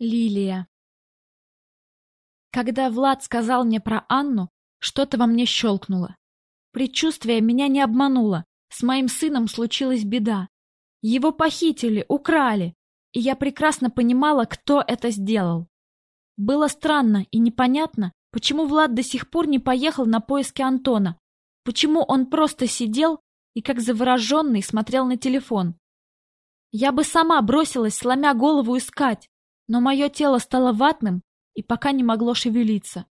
Лилия. Когда Влад сказал мне про Анну, что-то во мне щелкнуло. Предчувствие меня не обмануло. С моим сыном случилась беда. Его похитили, украли, и я прекрасно понимала, кто это сделал. Было странно и непонятно, почему Влад до сих пор не поехал на поиски Антона, почему он просто сидел и как завороженный смотрел на телефон. Я бы сама бросилась, сломя голову искать, но мое тело стало ватным и пока не могло шевелиться.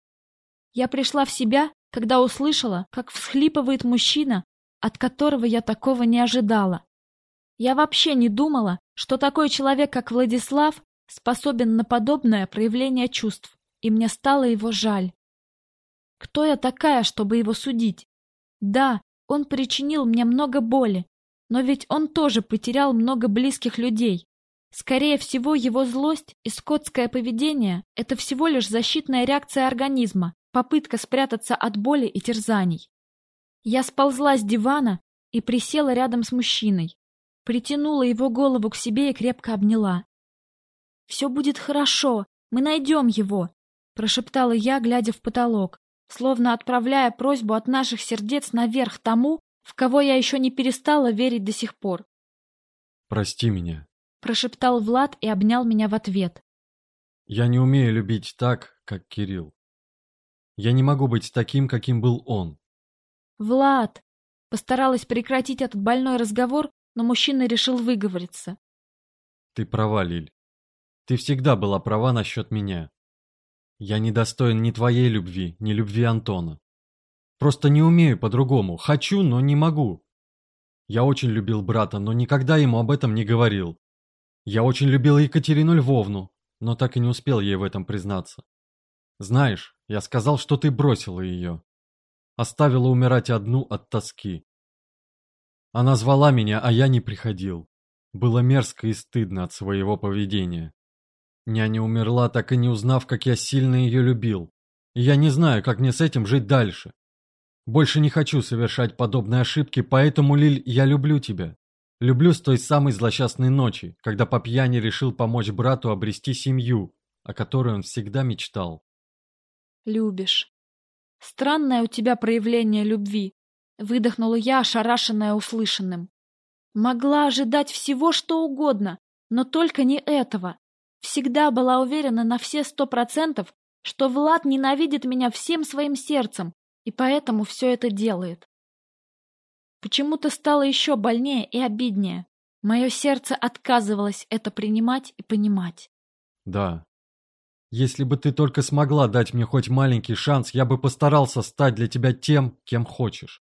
Я пришла в себя, когда услышала, как всхлипывает мужчина, от которого я такого не ожидала. Я вообще не думала, что такой человек, как Владислав, способен на подобное проявление чувств, и мне стало его жаль. Кто я такая, чтобы его судить? Да, он причинил мне много боли, но ведь он тоже потерял много близких людей, Скорее всего, его злость и скотское поведение – это всего лишь защитная реакция организма, попытка спрятаться от боли и терзаний. Я сползла с дивана и присела рядом с мужчиной, притянула его голову к себе и крепко обняла. «Все будет хорошо, мы найдем его», – прошептала я, глядя в потолок, словно отправляя просьбу от наших сердец наверх тому, в кого я еще не перестала верить до сих пор. «Прости меня», прошептал Влад и обнял меня в ответ. Я не умею любить так, как Кирилл. Я не могу быть таким, каким был он. Влад! Постаралась прекратить этот больной разговор, но мужчина решил выговориться. Ты права, Лиль. Ты всегда была права насчет меня. Я не достоин ни твоей любви, ни любви Антона. Просто не умею по-другому. Хочу, но не могу. Я очень любил брата, но никогда ему об этом не говорил. Я очень любил Екатерину Львовну, но так и не успел ей в этом признаться. Знаешь, я сказал, что ты бросила ее. Оставила умирать одну от тоски. Она звала меня, а я не приходил. Было мерзко и стыдно от своего поведения. Няня умерла, так и не узнав, как я сильно ее любил. И я не знаю, как мне с этим жить дальше. Больше не хочу совершать подобные ошибки, поэтому, Лиль, я люблю тебя. Люблю с той самой злосчастной ночи, когда по пьяни решил помочь брату обрести семью, о которой он всегда мечтал. Любишь. Странное у тебя проявление любви, выдохнула я, ошарашенная услышанным. Могла ожидать всего, что угодно, но только не этого. Всегда была уверена на все сто процентов, что Влад ненавидит меня всем своим сердцем, и поэтому все это делает. Почему-то стало еще больнее и обиднее. Мое сердце отказывалось это принимать и понимать. Да. Если бы ты только смогла дать мне хоть маленький шанс, я бы постарался стать для тебя тем, кем хочешь.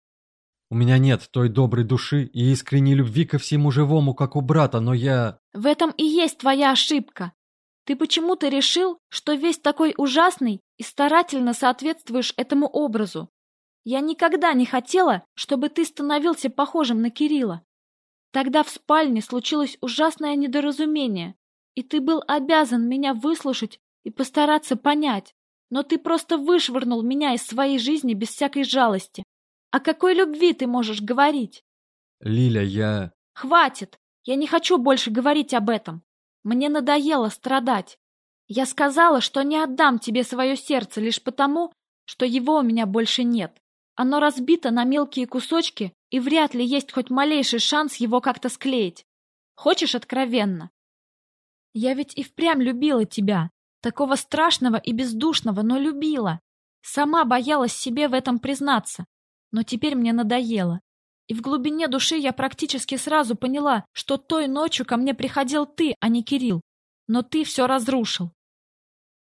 У меня нет той доброй души и искренней любви ко всему живому, как у брата, но я... В этом и есть твоя ошибка. Ты почему-то решил, что весь такой ужасный и старательно соответствуешь этому образу. Я никогда не хотела, чтобы ты становился похожим на Кирилла. Тогда в спальне случилось ужасное недоразумение, и ты был обязан меня выслушать и постараться понять, но ты просто вышвырнул меня из своей жизни без всякой жалости. О какой любви ты можешь говорить? Лиля, я... Хватит! Я не хочу больше говорить об этом. Мне надоело страдать. Я сказала, что не отдам тебе свое сердце лишь потому, что его у меня больше нет. Оно разбито на мелкие кусочки, и вряд ли есть хоть малейший шанс его как-то склеить. Хочешь откровенно? Я ведь и впрямь любила тебя. Такого страшного и бездушного, но любила. Сама боялась себе в этом признаться. Но теперь мне надоело. И в глубине души я практически сразу поняла, что той ночью ко мне приходил ты, а не Кирилл. Но ты все разрушил.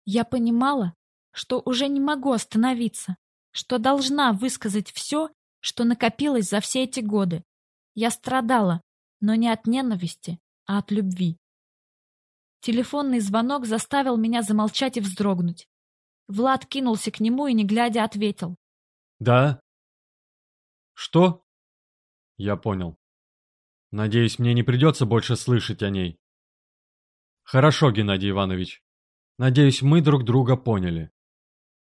Я понимала, что уже не могу остановиться, что должна высказать все, что накопилось за все эти годы. Я страдала, но не от ненависти, а от любви. Телефонный звонок заставил меня замолчать и вздрогнуть. Влад кинулся к нему и, не глядя, ответил. «Да?» «Что?» «Я понял. Надеюсь, мне не придется больше слышать о ней». «Хорошо, Геннадий Иванович. Надеюсь, мы друг друга поняли».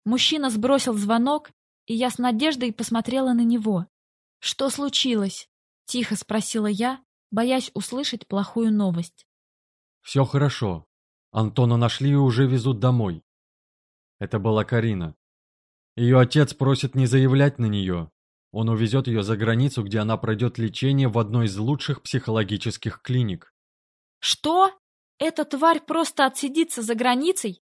Мужчина сбросил звонок, и я с надеждой посмотрела на него. «Что случилось?» — тихо спросила я, боясь услышать плохую новость. «Все хорошо. Антона нашли и уже везут домой. Это была Карина. Ее отец просит не заявлять на нее. Он увезет ее за границу, где она пройдет лечение в одной из лучших психологических клиник. Что? Эта тварь просто отсидится за границей?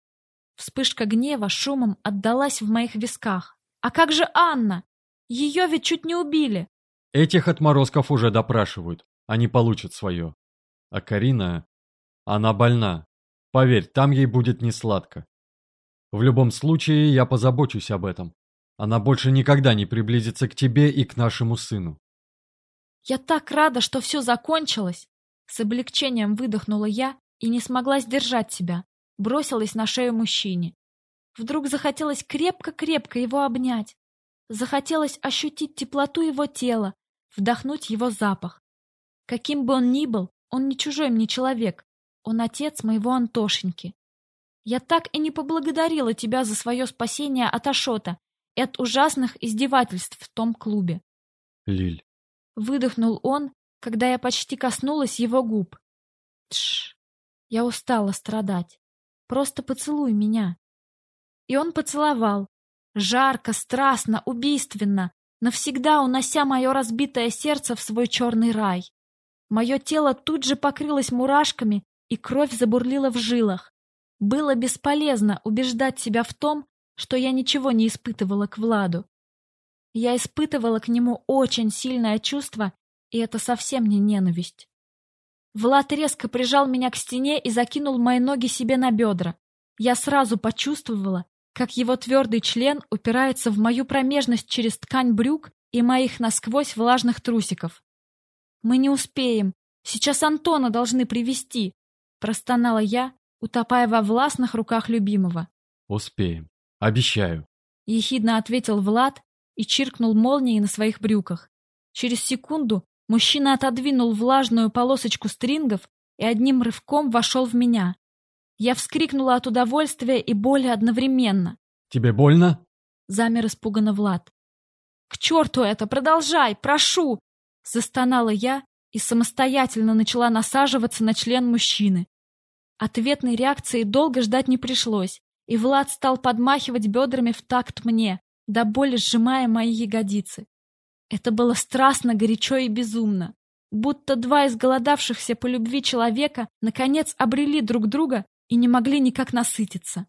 Вспышка гнева шумом отдалась в моих висках. А как же Анна? Ее ведь чуть не убили. Этих отморозков уже допрашивают. Они получат свое. А Карина... Она больна. Поверь, там ей будет несладко. В любом случае, я позабочусь об этом. Она больше никогда не приблизится к тебе и к нашему сыну. Я так рада, что все закончилось. С облегчением выдохнула я и не смогла сдержать себя. Бросилась на шею мужчине. Вдруг захотелось крепко-крепко его обнять. Захотелось ощутить теплоту его тела, вдохнуть его запах. Каким бы он ни был, он не чужой мне человек. Он отец моего Антошеньки. Я так и не поблагодарила тебя за свое спасение от Ашота и от ужасных издевательств в том клубе. Лиль. Выдохнул он, когда я почти коснулась его губ. Тш. Я устала страдать. Просто поцелуй меня. И он поцеловал. Жарко, страстно, убийственно, навсегда унося мое разбитое сердце в свой черный рай. Мое тело тут же покрылось мурашками, и кровь забурлила в жилах. Было бесполезно убеждать себя в том, что я ничего не испытывала к Владу. Я испытывала к нему очень сильное чувство, и это совсем не ненависть. Влад резко прижал меня к стене и закинул мои ноги себе на бедра. Я сразу почувствовала, как его твердый член упирается в мою промежность через ткань брюк и моих насквозь влажных трусиков. «Мы не успеем. Сейчас Антона должны привести, простонала я, утопая во властных руках любимого. «Успеем. Обещаю», — ехидно ответил Влад и чиркнул молнией на своих брюках. Через секунду мужчина отодвинул влажную полосочку стрингов и одним рывком вошел в меня. Я вскрикнула от удовольствия и боли одновременно. «Тебе больно?» — замер испуганно Влад. «К черту это! Продолжай! Прошу!» — застонала я и самостоятельно начала насаживаться на член мужчины. Ответной реакции долго ждать не пришлось, и Влад стал подмахивать бедрами в такт мне, до боли сжимая мои ягодицы. Это было страстно, горячо и безумно. Будто два изголодавшихся по любви человека наконец обрели друг друга и не могли никак насытиться.